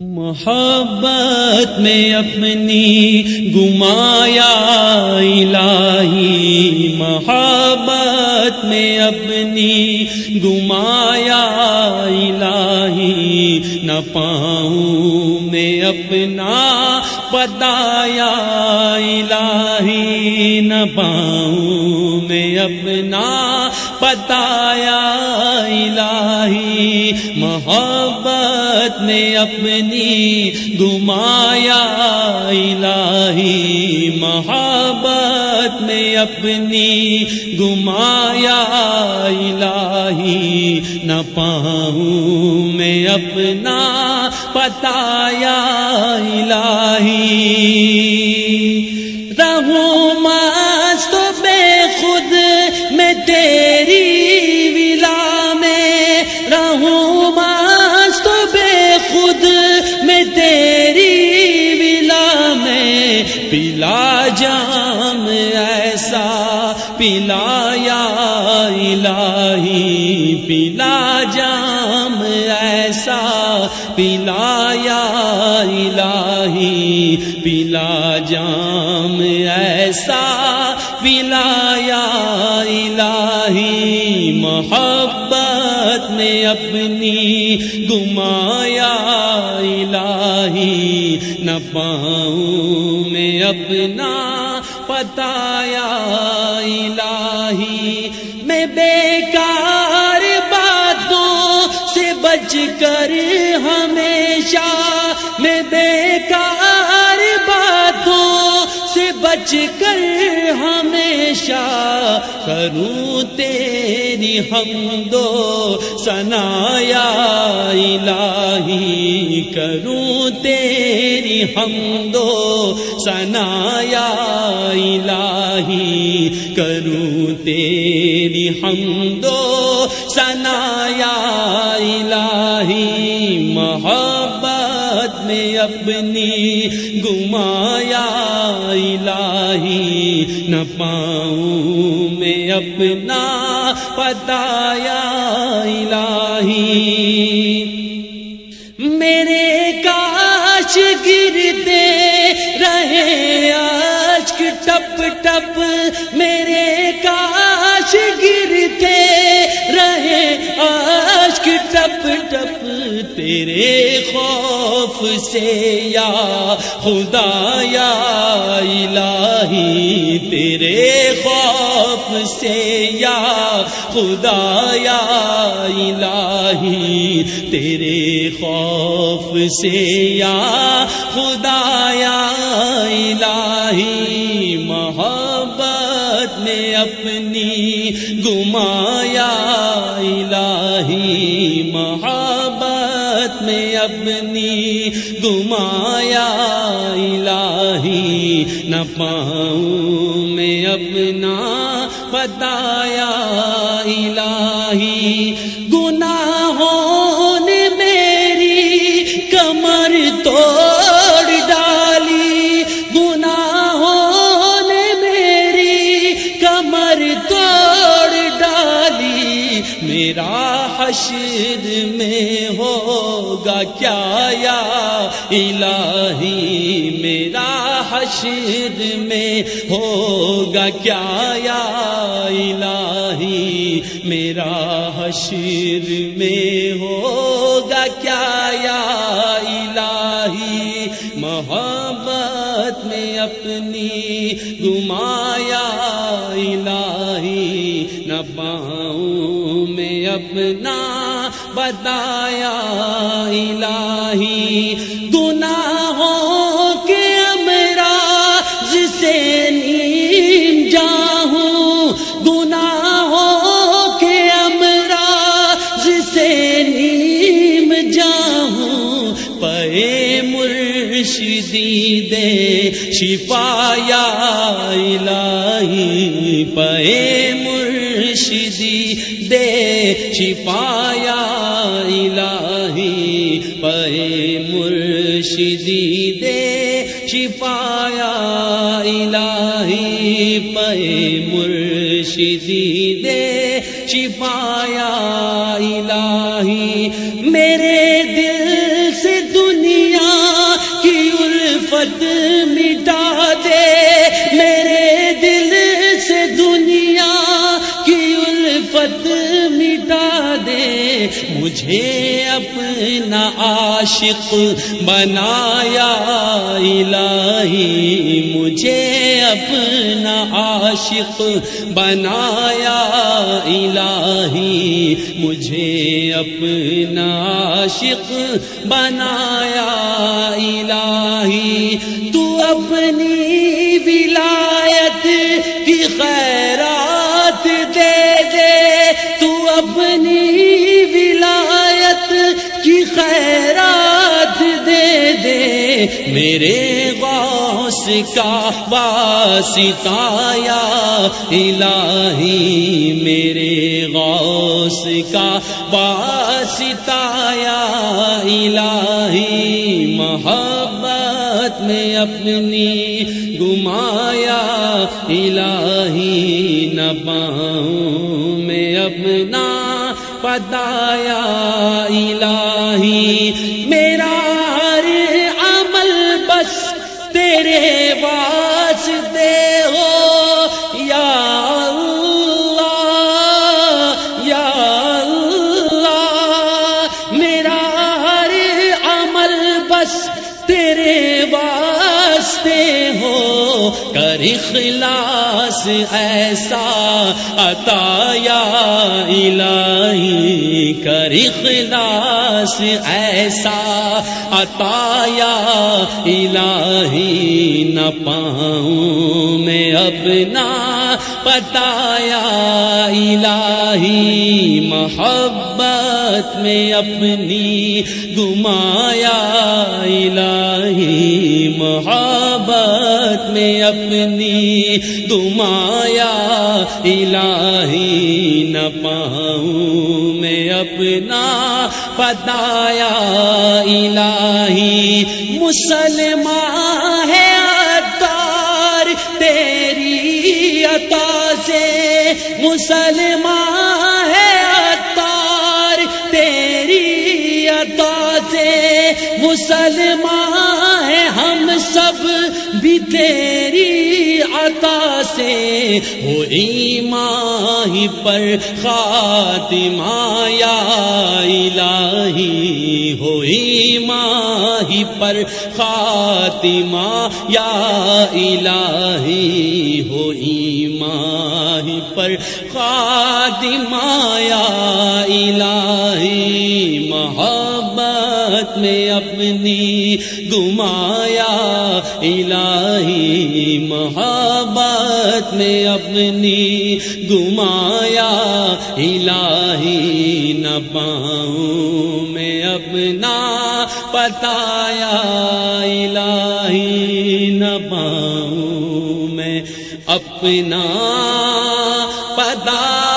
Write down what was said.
محبت میں اپنی گمایا الہی، محبت میں اپنی گمایا الہی، نہ پاؤں میں اپنا بتایا الہی، نہ پاؤں میں اپنا بتایا الہی، محبت نے اپنی گمایا الہی محبت میں اپنی گمایا الہی نہ پاؤں میں اپنا پتایا الہی پلا جام ایسا پلایا الہی پلا جام ایسا پلایا الہی پلا جام ایسا پلایا الہی۔ محبت میں اپنی گمایا الہی، نہ پاؤں میں پتایا الہی میں بیکار باتوں سے بچ کر ہمیں بچ کر ہمیشہ کروں تیری ہم دو سنایا الہی کروں تیری ہم دو سنایا الہی کروں تیری ہم دو سنایا الہی محبت میں اپنی گمایا نہ پاؤں میں اپنا پتایا الہی۔ میرے کاش گرتے رہے آج ٹپ ٹپ میرے ٹپ ٹپ تیرے خوف سے یا خدا یا الہی، تیرے خوف سے یا خدا یا الہی، تیرے خوف سے یا خدا یا الہی، محبت میں اپنی گمایا ہی محبت میں اپنی گمایا الہی نہ پاؤں میں اپنا بتایا حشر میں ہوگا کیا یا الہی میرا حشر میں ہوگا کیا یا الہی میرا حشر میں ہوگا کیا یا الہی محبت میں اپنی گمایا الہی نہ پاؤں میں اپنا بتایا الہی گناہوں کے امراض سے نیم جاؤں گناہوں کے امراض سے نیم جاؤں پے مرشدی دے شفایا الہی پے چھپایا الہی پے مرشدی دے چھپایا الہی پے مرشدی دے چھپایا الہی۔ میرے مجھے اپنا عاشق بنایا الہی، مجھے اپنا عاشق بنایا الہی، مجھے اپنا عاشق بنایا الہی۔ تو اپنی میرے غوث کا واسطایا الہی میرے غوث کا واسطایا الہی محبت میں اپنی گمایا الہی نہ پاؤں میں اپنا پتایا الہی میرا اخلاص ایسا عطایا الہی کر اخلاص ایسا عطایا الہی نہ پاؤں میں اپنا پتایا الہی محبت میں اپنی گمایا الہی محبت میں اپنی گمایا الہی نہ پاؤں میں اپنا پتایا الہی مسلمان ہے عطا سے مسلمان ہے اتار تیری عطا سے مسلمان ہے ہم سب بھی تیری عطا سے ہو ایمان پر خاتمہ یا الہی ہو ایمان پر خاتمہ یا الہی ہو ایمان پر خاتمہ یا الہی محبت میں اپنی گمایا، الہی محبت میں اپنی گمایا، الہی نہ پاؤں میں اپنا پتایا، الہی نہ پاؤں میں اپنا پتا